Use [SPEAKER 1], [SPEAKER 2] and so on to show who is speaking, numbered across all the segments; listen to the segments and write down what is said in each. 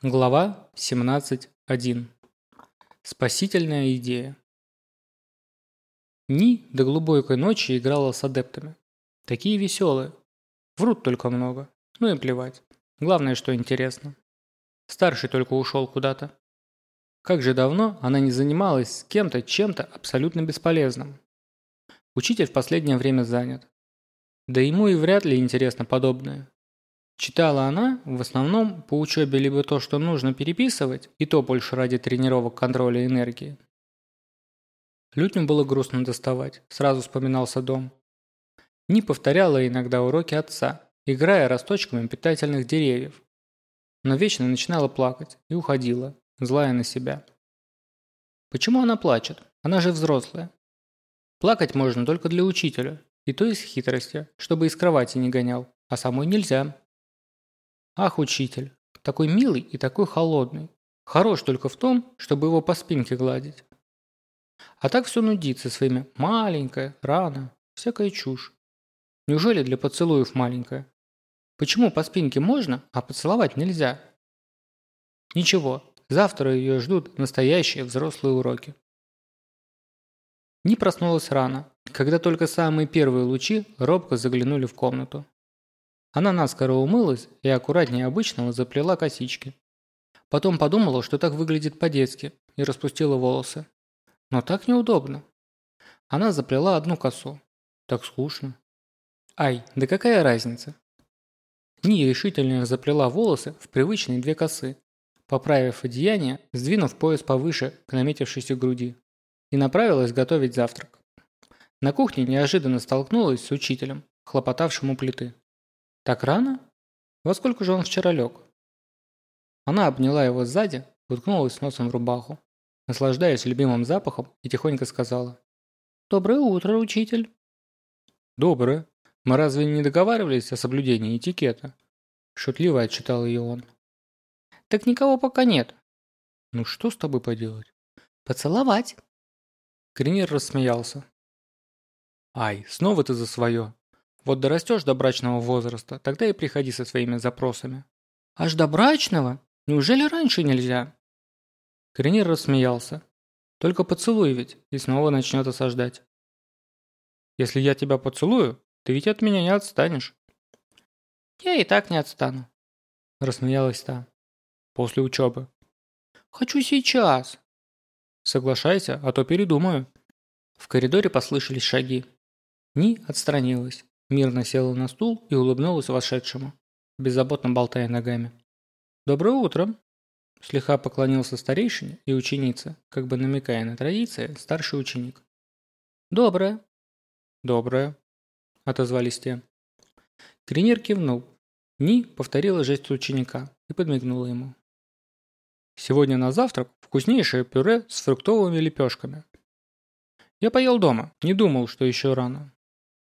[SPEAKER 1] Глава 17.1. Спасительная идея. Ни до глубокой ночи играла с адептами. Такие веселые. Врут только много. Ну и плевать. Главное, что интересно. Старший только ушел куда-то. Как же давно она не занималась с кем-то чем-то абсолютно бесполезным. Учитель в последнее время занят. Да ему и вряд ли интересно подобное. Читала она в основном по учебе либо то, что нужно переписывать, и то больше ради тренировок контроля энергии. Людям было грустно доставать, сразу вспоминался дом. Ни повторяла иногда уроки отца, играя росточками питательных деревьев. Но вечно начинала плакать и уходила, злая на себя. Почему она плачет? Она же взрослая. Плакать можно только для учителя, и то из хитрости, чтобы из кровати не гонял, а самой нельзя. Ах, учитель, такой милый и такой холодный. Хорош только в том, чтобы его по спинке гладить. А так все нудится своими «маленькая», «рано», всякая чушь. Неужели для поцелуев маленькая? Почему по спинке можно, а поцеловать нельзя? Ничего, завтра ее ждут настоящие взрослые уроки. Не проснулась рано, когда только самые первые лучи робко заглянули в комнату. Она наскоро умылась и аккуратнее обычного заплела косички. Потом подумала, что так выглядит по-детски, и распустила волосы. Но так неудобно. Она заплела одну косу. Так скучно. Ай, да какая разница? Ни решительно заплела волосы в привычные две косы, поправив одеяние, сдвинув пояс повыше к наметившейся груди, и направилась готовить завтрак. На кухне неожиданно столкнулась с учителем, хлопотавшим у плиты. «Так рано? Во сколько же он вчера лег?» Она обняла его сзади, уткнулась носом в рубаху, наслаждаясь любимым запахом и тихонько сказала. «Доброе утро, учитель!» «Доброе. Мы разве не договаривались о соблюдении этикета?» Шутливо отчитал ее он. «Так никого пока нет». «Ну что с тобой поделать?» «Поцеловать». Кринер рассмеялся. «Ай, снова ты за свое. Вот дорастешь до брачного возраста, тогда и приходи со своими запросами. Аж до брачного? Неужели раньше нельзя? Кренир рассмеялся. Только поцелуй ведь, и снова начнет осаждать. Если я тебя поцелую, ты ведь от меня не отстанешь. Я и так не отстану. Рассмеялась та. После учебы. Хочу сейчас. Соглашайся, а то передумаю. В коридоре послышались шаги. Ни отстранилась. Мирно села на стул и улыбнулась вошедшему, беззаботно болтая ногами. «Доброе утро!» Слегка поклонился старейшине и ученице, как бы намекая на традиции, старший ученик. «Доброе!» «Доброе!» – отозвались те. Тренер кивнул. Ни повторила жест ученика и подмигнула ему. «Сегодня на завтрак вкуснейшее пюре с фруктовыми лепешками. Я поел дома, не думал, что еще рано.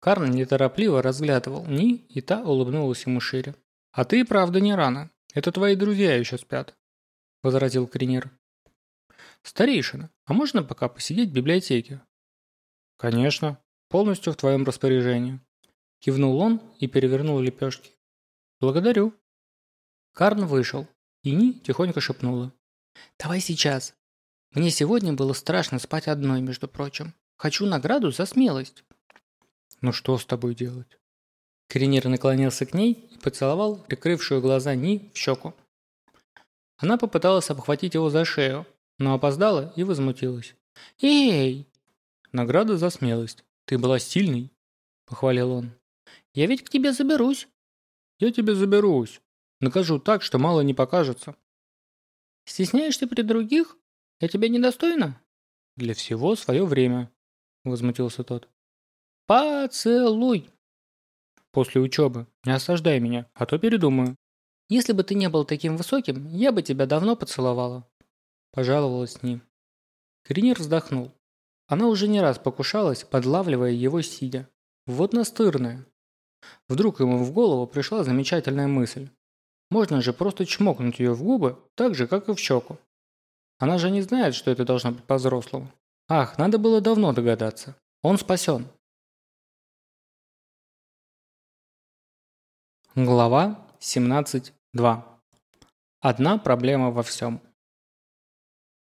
[SPEAKER 1] Карн неторопливо разглядывал Ни, и та улыбнулась ему шире. «А ты, правда, не рано. Это твои друзья еще спят», – возразил Кринер. «Старейшина, а можно пока посидеть в библиотеке?» «Конечно. Полностью в твоем распоряжении», – кивнул он и перевернул лепешки. «Благодарю». Карн вышел, и Ни тихонько шепнула. «Давай сейчас. Мне сегодня было страшно спать одной, между прочим. Хочу награду за смелость». «Ну что с тобой делать?» Кринер наклонился к ней и поцеловал прикрывшую глаза Ни в щеку. Она попыталась обхватить его за шею, но опоздала и возмутилась. «Эй!» «Награда за смелость. Ты была сильной», – похвалил он. «Я ведь к тебе заберусь». «Я тебе заберусь. Накажу так, что мало не покажется». «Стесняешься при других? Я тебя недостойна?» «Для всего свое время», – возмутился тот. Поцелуй. После учебы. Не осаждай меня, а то передумаю. Если бы ты не был таким высоким, я бы тебя давно поцеловала. Пожаловалась с ним. Кринер вздохнул. Она уже не раз покушалась, подлавливая его сидя. Вот настырная. Вдруг ему в голову пришла замечательная мысль. Можно же просто чмокнуть ее в губы, так же, как и в щеку. Она же не знает, что это должно быть по-взрослому. Ах, надо было давно догадаться. Он спасен. Глава 17.2. Одна проблема во всем.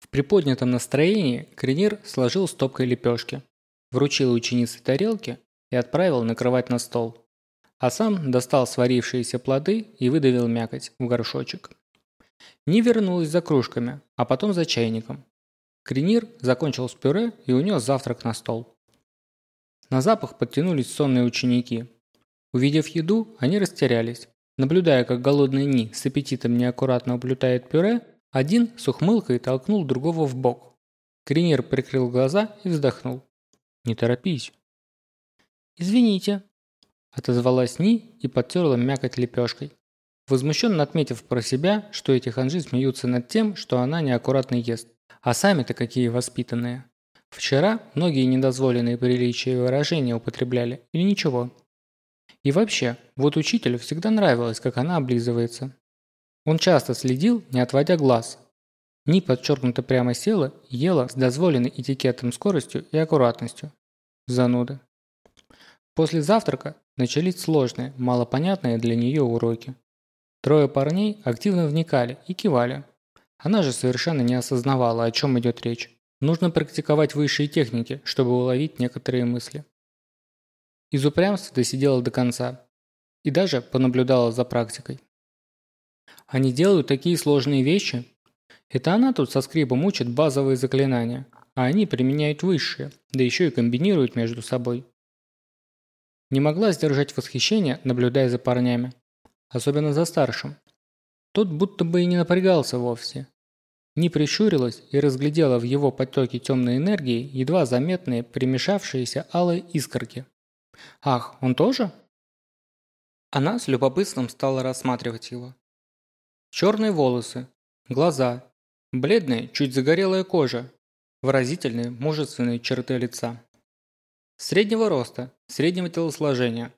[SPEAKER 1] В приподнятом настроении Кренир сложил стопкой лепешки, вручил ученице тарелки и отправил накрывать на стол. А сам достал сварившиеся плоды и выдавил мякоть в горшочек. Не вернулась за кружками, а потом за чайником. Кренир закончил с пюре и унес завтрак на стол. На запах подтянулись сонные ученики. Увидев еду, они растерялись. Наблюдая, как голодный Ни с аппетитом неаккуратно уплетает пюре, один с ухмылкой толкнул другого в бок. Кринер прикрыл глаза и вздохнул. «Не торопись». «Извините», – отозвалась Ни и подтерла мякоть лепешкой. Возмущенно отметив про себя, что эти ханжи смеются над тем, что она неаккуратно ест. А сами-то какие воспитанные. Вчера многие недозволенные приличия выражения употребляли, или ничего. И вообще, вот учителю всегда нравилось, как она облизывается. Он часто следил, не отводя глаз. Ни подчеркнуто прямо села ела с дозволенной этикетом скоростью и аккуратностью. Зануды. После завтрака начались сложные, малопонятные для нее уроки. Трое парней активно вникали и кивали. Она же совершенно не осознавала, о чем идет речь. Нужно практиковать высшие техники, чтобы уловить некоторые мысли. Из упрямства досидела до конца. И даже понаблюдала за практикой. Они делают такие сложные вещи. Это она тут со скрипом учит базовые заклинания, а они применяют высшие, да еще и комбинируют между собой. Не могла сдержать восхищение, наблюдая за парнями. Особенно за старшим. Тот будто бы и не напрягался вовсе. Не прищурилась и разглядела в его потоке темной энергии едва заметные примешавшиеся алые искорки. «Ах, он тоже?» Она с любопытством стала рассматривать его. Черные волосы, глаза, бледная, чуть загорелая кожа, выразительные, мужественные черты лица. Среднего роста, среднего телосложения.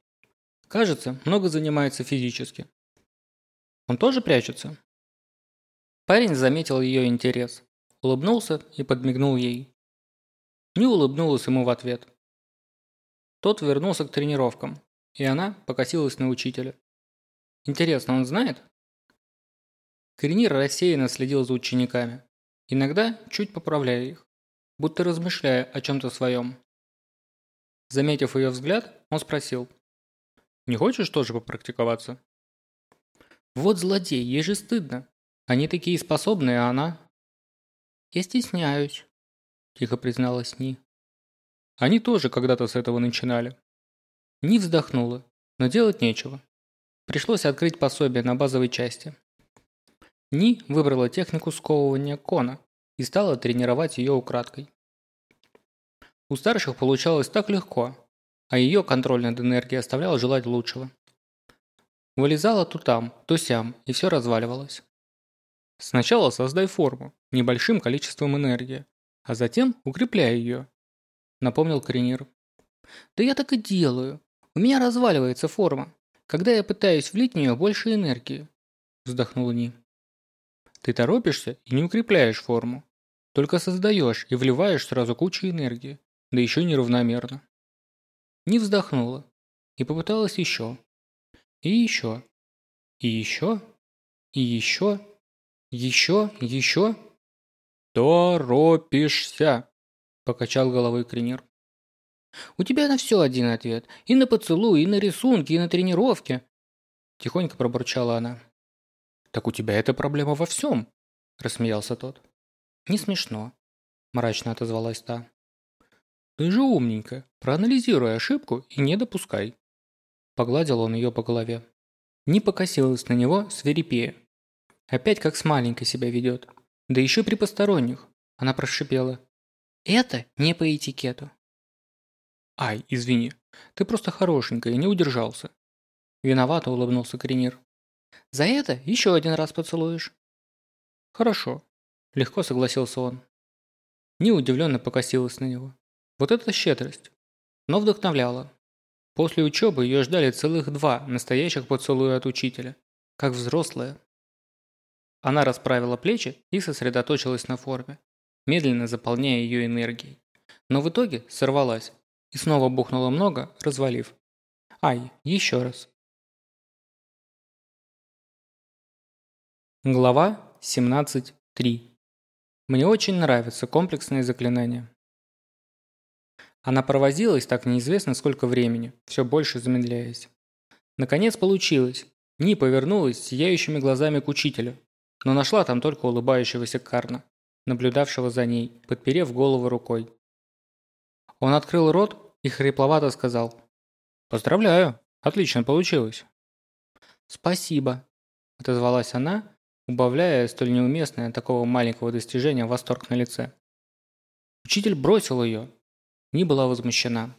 [SPEAKER 1] Кажется, много занимается физически. Он тоже прячется? Парень заметил ее интерес, улыбнулся и подмигнул ей. Не улыбнулась ему в ответ. Тот вернулся к тренировкам, и она покосилась на учителя. Интересно, он знает? Коренир рассеянно следил за учениками, иногда чуть поправляя их, будто размышляя о чем-то своем. Заметив ее взгляд, он спросил. «Не хочешь тоже попрактиковаться?» «Вот злодей, ей же стыдно. Они такие способные, а она...» «Я стесняюсь», – тихо призналась Ни. Они тоже когда-то с этого начинали. Ни вздохнула, но делать нечего. Пришлось открыть пособие на базовой части. Ни выбрала технику сковывания кона и стала тренировать ее украдкой. У старших получалось так легко, а ее контроль над энергией оставлял желать лучшего. Вылезала то там, то сям, и все разваливалось. Сначала создай форму, небольшим количеством энергии, а затем укрепляй ее, напомнил Кринир. Да я так и делаю. У меня разваливается форма, когда я пытаюсь влить в нее больше энергии, вздохнул Ни. Ты торопишься и не укрепляешь форму. Только создаешь и вливаешь сразу кучу энергии, да еще неравномерно. Не вздохнула и попыталась еще. И еще. И еще. И еще. Еще. Еще. Торопишься, покачал головой Кринер. У тебя на все один ответ. И на поцелуй, и на рисунки, и на тренировки. Тихонько пробурчала она. Так у тебя эта проблема во всем, рассмеялся тот. Не смешно, мрачно отозвалась та. Ты же умненькая, проанализируй ошибку и не допускай. Погладил он ее по голове. Не покосилась на него свирепея. Опять как с маленькой себя ведет. Да еще при посторонних. Она прошипела. Это не по этикету. Ай, извини. Ты просто хорошенькая, не удержался. Виновато улыбнулся Кренир. За это еще один раз поцелуешь. Хорошо. Легко согласился он. Не удивленно покосилась на него. Вот это щедрость. Но вдохновляла. После учебы ее ждали целых два настоящих поцелуя от учителя. Как взрослая. Она расправила плечи и сосредоточилась на форме, медленно заполняя ее энергией. Но в итоге сорвалась и снова бухнула много, развалив. Ай, еще раз. Глава 17.3. Мне очень нравятся комплексные заклинания. Она провозилась так неизвестно сколько времени, все больше замедляясь. Наконец получилось. Ни повернулась сияющими глазами к учителю, но нашла там только улыбающегося Карна, наблюдавшего за ней, подперев голову рукой. Он открыл рот и хрипловато сказал «Поздравляю, отлично получилось». «Спасибо», – отозвалась она, убавляя столь неуместное такого маленького достижения восторг на лице. Учитель бросил ее. Не была возмущена.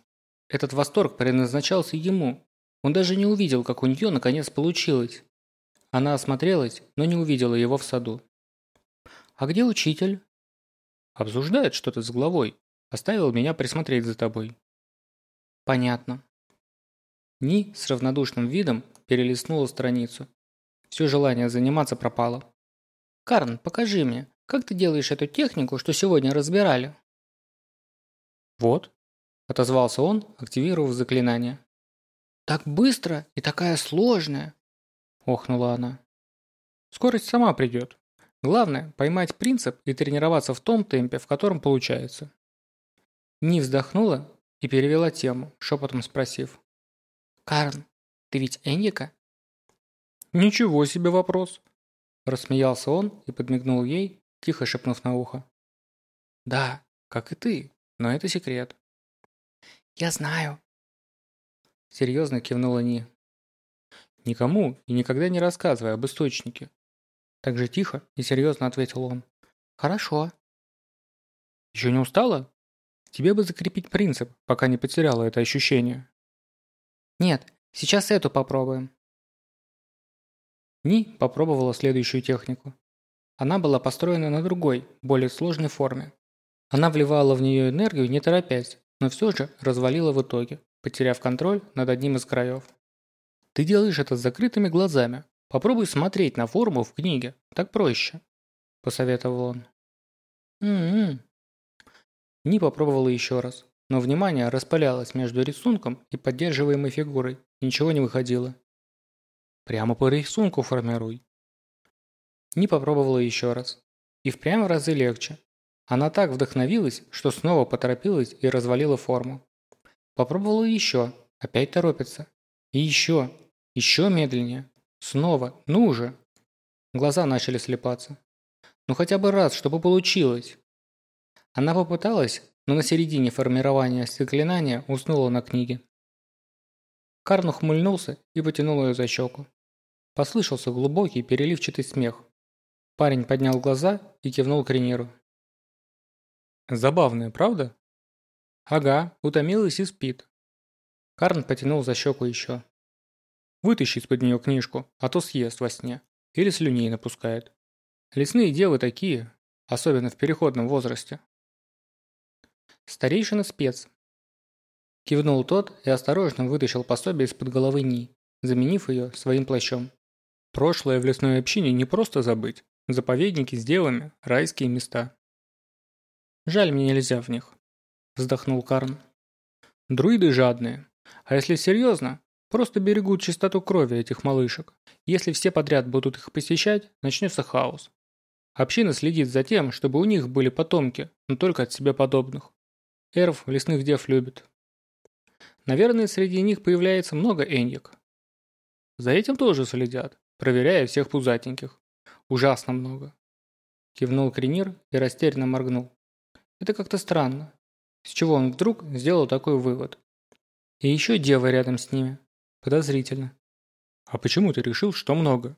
[SPEAKER 1] Этот восторг предназначался ему. Он даже не увидел, как у нее наконец получилось. Она осмотрелась, но не увидела его в саду. «А где учитель?» «Обсуждает что-то с главой. Оставил меня присмотреть за тобой». «Понятно». Ни с равнодушным видом перелистнула страницу все желание заниматься пропало. «Карн, покажи мне, как ты делаешь эту технику, что сегодня разбирали?»
[SPEAKER 2] «Вот», – отозвался он, активировав заклинание.
[SPEAKER 1] «Так быстро и такая сложная!» – охнула она.
[SPEAKER 2] «Скорость сама придет. Главное – поймать принцип и тренироваться в том темпе, в котором получается».
[SPEAKER 1] Ни вздохнула и перевела тему, шепотом спросив. «Карн, ты ведь Эньика?»
[SPEAKER 2] «Ничего себе вопрос!»
[SPEAKER 1] Рассмеялся он и подмигнул ей, тихо шепнув на ухо. «Да, как и ты, но это секрет». «Я знаю». Серьезно кивнула Ни.
[SPEAKER 2] «Никому и никогда не рассказывай об источнике».
[SPEAKER 1] Так же тихо и серьезно ответил он. «Хорошо».
[SPEAKER 2] «Еще не устала? Тебе бы закрепить принцип, пока не потеряла это ощущение».
[SPEAKER 1] «Нет, сейчас эту попробуем», Ни попробовала следующую технику. Она была построена на другой, более сложной форме. Она вливала в нее энергию не торопясь, но все же развалила в итоге, потеряв контроль над одним из краев. «Ты делаешь это с закрытыми глазами. Попробуй смотреть на форму в книге, так проще», – посоветовал он. «М-м-м». Ни попробовала еще раз, но внимание распалялось между рисунком и поддерживаемой фигурой, ничего не выходило. Прямо по рисунку формируй. Не попробовала еще раз. И впрямь в разы легче. Она так вдохновилась, что снова поторопилась и развалила форму. Попробовала еще. Опять торопится. И еще. Еще медленнее. Снова. Ну уже. Глаза начали слепаться. Ну хотя бы раз, чтобы получилось. Она попыталась, но на середине формирования заклинания уснула на книге. Карн ухмыльнулся и потянул ее за щеку. Послышался глубокий переливчатый смех. Парень поднял глаза и кивнул к Рениру.
[SPEAKER 2] «Забавная, правда?»
[SPEAKER 1] «Ага, утомилась и спит». Карн потянул за щеку еще.
[SPEAKER 2] «Вытащи из-под нее книжку, а то съест во сне. Или слюней напускает. Лесные девы такие, особенно в переходном возрасте».
[SPEAKER 1] «Старейшина спец». Кивнул тот и осторожно вытащил пособие из-под головы Ни, заменив ее своим плащом.
[SPEAKER 2] Прошлое в лесной общине не просто забыть. Заповедники с девами – райские места.
[SPEAKER 1] «Жаль, мне нельзя в них», – вздохнул Карн.
[SPEAKER 2] «Друиды жадные. А если серьезно, просто берегут чистоту крови этих малышек. Если все подряд будут их посещать, начнется хаос. Община следит за тем, чтобы у них были потомки, но только от себе подобных. Эрв лесных дев любит. Наверное, среди них появляется много эньек. За этим тоже следят проверяя всех пузатеньких. Ужасно много. Кивнул Кренир и растерянно моргнул. Это как-то странно. С чего он вдруг сделал такой вывод? И еще дева рядом с ними. Подозрительно. А почему ты решил, что много?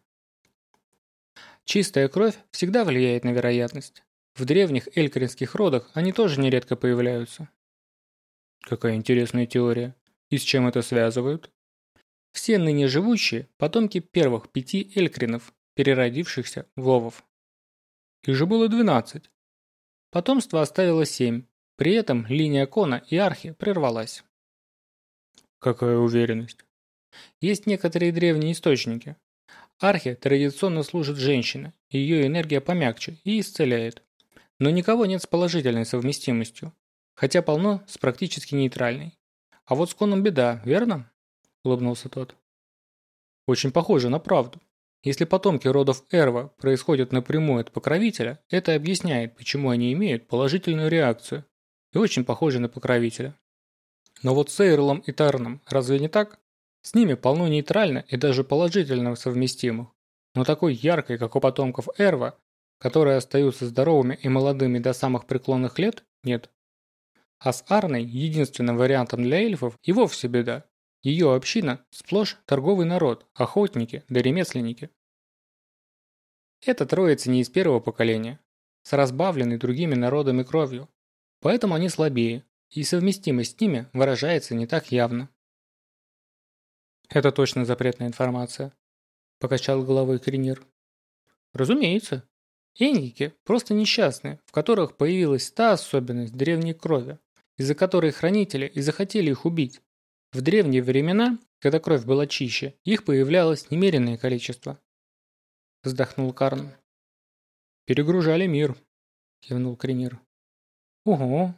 [SPEAKER 2] Чистая кровь всегда влияет на вероятность. В древних элькринских родах они тоже нередко появляются. Какая интересная теория. И с чем это связывают? Все ныне живущие – потомки первых пяти элькринов, переродившихся в овов. Их же было 12. Потомство оставило 7. При этом линия Кона и Архи прервалась. Какая уверенность? Есть некоторые древние источники. Архи традиционно служит женщине, ее энергия помягче и исцеляет. Но никого нет с положительной совместимостью, хотя полно с практически нейтральной. А вот с Коном беда, верно? улыбнулся тот. Очень похоже на правду.
[SPEAKER 1] Если потомки родов Эрва происходят напрямую от покровителя, это объясняет, почему они имеют положительную реакцию и очень похожи на покровителя. Но вот с Эйрлом и Тарном разве не так? С ними полно нейтрально и даже положительно совместимых. Но такой яркой, как у потомков Эрва, которые остаются здоровыми и молодыми до самых преклонных лет, нет. А с Арной, единственным вариантом для эльфов, и вовсе беда. Ее община – сплошь торговый народ, охотники да ремесленники. Это троица не из первого поколения, с разбавленной другими народами кровью, поэтому они слабее, и совместимость с ними выражается не так явно. «Это точно запретная информация», – покачал головой Кринир. «Разумеется. Эньики просто несчастные, в которых появилась та особенность древней крови, из-за которой хранители и захотели их убить. В древние времена, когда кровь была чище, их появлялось немеренное количество. Вздохнул Карн. Перегружали мир, кивнул Кринир. Ого.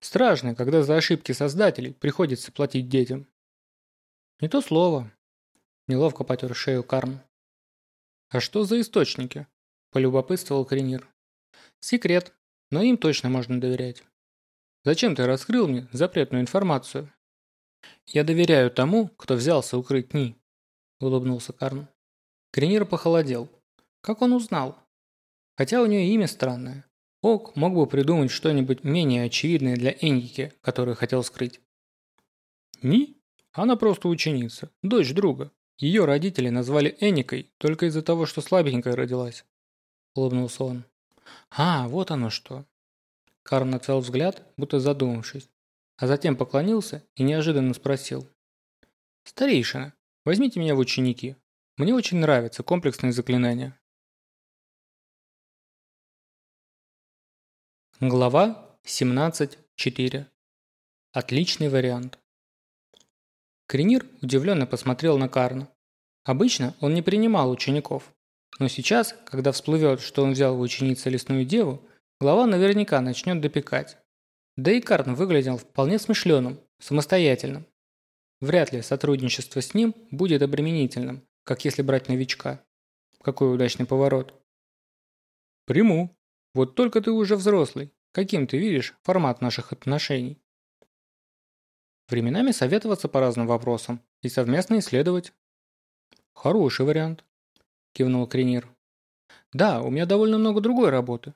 [SPEAKER 1] Страшно, когда за ошибки создателей приходится платить детям. Не то слово. Неловко потер шею Карн. А что за источники? Полюбопытствовал Кринир. Секрет, но им точно можно доверять. Зачем ты раскрыл мне запретную информацию? «Я доверяю тому, кто взялся укрыть Ни», – улыбнулся Карн. Кренир похолодел. Как он узнал? Хотя у нее имя странное. Ок мог бы придумать что-нибудь менее очевидное для Эньики, которую хотел скрыть. Ни? Она просто ученица, дочь друга. Ее родители назвали Эникой только из-за того, что слабенькая родилась. Улыбнулся он. А, вот оно что. Карн нацел взгляд, будто задумавшись а затем поклонился и неожиданно спросил. «Старейшина, возьмите меня в ученики. Мне очень нравятся комплексные заклинания». Глава 17.4. Отличный вариант. Кренир удивленно посмотрел на Карна. Обычно он не принимал учеников, но сейчас, когда всплывет, что он взял в ученицы лесную деву, глава наверняка начнет допекать. Да и Карн выглядел вполне смышленым, самостоятельным. Вряд ли сотрудничество с ним будет обременительным, как если брать новичка. Какой удачный поворот. Приму. Вот только ты уже взрослый. Каким ты видишь формат наших отношений? Временами советоваться по разным вопросам и совместно исследовать. Хороший вариант, кивнул Кренир. Да, у меня довольно много другой работы.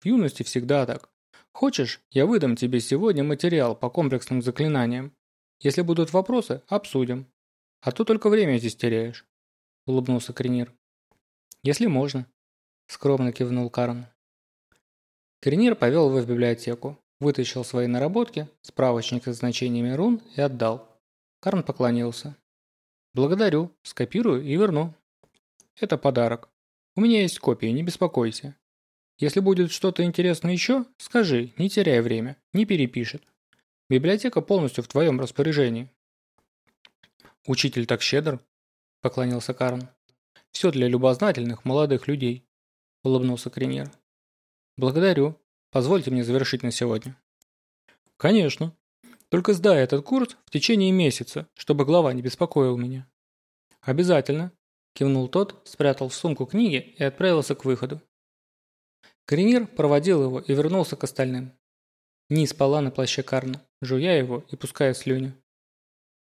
[SPEAKER 1] В юности всегда так. Хочешь, я выдам тебе сегодня материал по комплексным заклинаниям. Если будут вопросы, обсудим. А то только время здесь теряешь», – улыбнулся Кренир. «Если можно», – скромно кивнул Карн. Кренир повел его в библиотеку, вытащил свои наработки, справочник со значениями рун и отдал. Карн поклонился. «Благодарю, скопирую и верну». «Это подарок. У меня есть копии, не беспокойся. Если будет что-то интересное еще, скажи, не теряй время, не перепишет. Библиотека полностью в твоем распоряжении. Учитель так щедр, поклонился Карн. Все для любознательных молодых людей, улыбнулся Криньер. Благодарю. Позвольте мне завершить на сегодня. Конечно. Только сдай этот курс в течение месяца, чтобы глава не беспокоил меня. Обязательно, кивнул тот, спрятал в сумку книги и отправился к выходу. Коренир проводил его и вернулся к остальным. Ни спала на плаще Карна, жуя его и пуская слюни.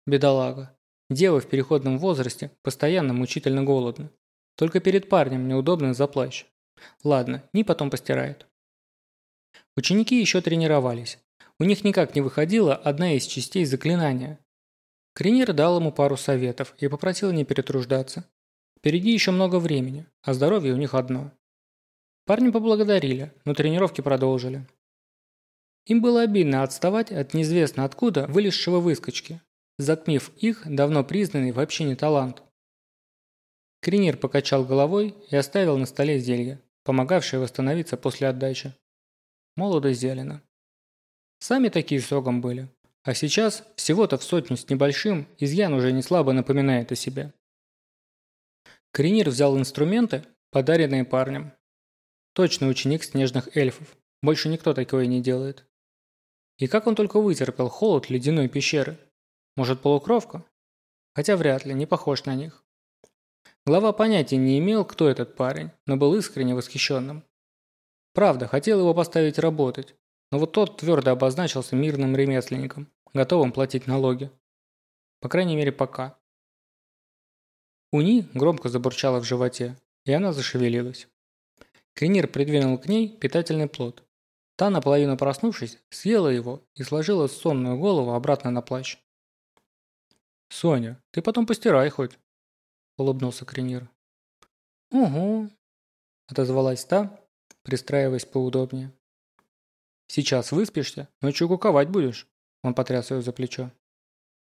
[SPEAKER 1] Бедолага. Дева в переходном возрасте постоянно мучительно голодна. Только перед парнем неудобно за плащ. Ладно, Ни потом постирает. Ученики еще тренировались. У них никак не выходила одна из частей заклинания. Кренир дал ему пару советов и попросил не перетруждаться. Впереди еще много времени, а здоровье у них одно. Парни поблагодарили, но тренировки продолжили. Им было обидно отставать от неизвестно откуда вылезшего выскочки, затмив их давно признанный вообще не талант. Кринер покачал головой и оставил на столе зелье, помогавшее восстановиться после отдачи. Молодо зелено. Сами такие соком были. А сейчас, всего-то в сотню с небольшим, изъян уже не слабо напоминает о себе. Кринир взял инструменты, подаренные парнем, Точно ученик снежных эльфов. Больше никто такое не делает. И как он только вытерпел холод ледяной пещеры? Может, полукровка? Хотя вряд ли, не похож на них. Глава понятия не имел, кто этот парень, но был искренне восхищенным. Правда, хотел его поставить работать, но вот тот твердо обозначился мирным ремесленником, готовым платить налоги. По крайней мере, пока. Уни громко забурчала в животе, и она зашевелилась. Кринир придвинул к ней питательный плод. Та, наполовину проснувшись, съела его и сложила сонную голову обратно на плащ. «Соня, ты потом постирай хоть», – улыбнулся Кринир. «Угу», – отозвалась та, пристраиваясь поудобнее. «Сейчас выспишься, ночью куковать будешь», – он потряс ее за плечо.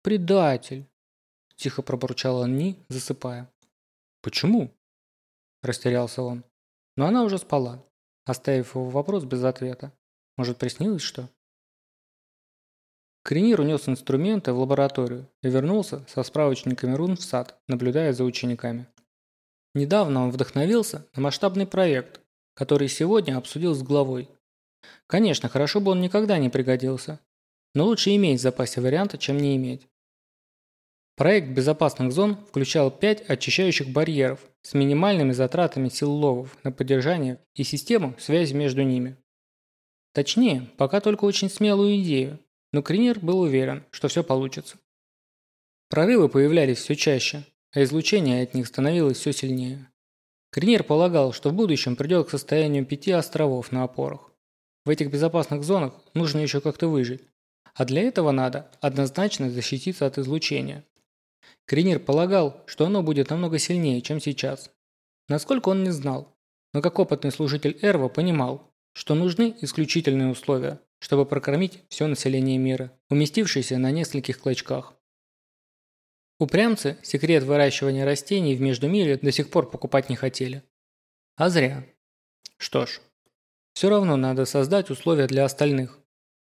[SPEAKER 1] «Предатель», – тихо пробурчала Ни, засыпая. «Почему?» – растерялся он. Но она уже спала, оставив его вопрос без ответа. Может, приснилось что? Кренир унес инструменты в лабораторию и вернулся со справочниками рун в сад, наблюдая за учениками. Недавно он вдохновился на масштабный проект, который сегодня обсудил с главой. Конечно, хорошо бы он никогда не пригодился, но лучше иметь в запасе варианта, чем не иметь. Проект безопасных зон включал 5 очищающих барьеров с минимальными затратами сил ловов на поддержание и систему связи между ними. Точнее, пока только очень смелую идею, но Кринер был уверен, что все получится. Прорывы появлялись все чаще, а излучение от них становилось все сильнее. Кринер полагал, что в будущем придет к состоянию пяти островов на опорах. В этих безопасных зонах нужно еще как-то выжить, а для этого надо однозначно защититься от излучения. Кринер полагал, что оно будет намного сильнее, чем сейчас. Насколько он не знал, но как опытный служитель Эрва понимал, что нужны исключительные условия, чтобы прокормить все население мира, уместившееся на нескольких клочках. Упрямцы секрет выращивания растений в Междумире до сих пор покупать не хотели. А зря. Что ж, все равно надо создать условия для остальных.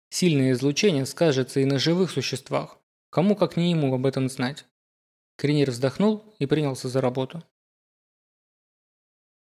[SPEAKER 1] Сильное излучение скажется и на живых существах. Кому как не ему об этом знать. Кринер вздохнул и принялся за работу.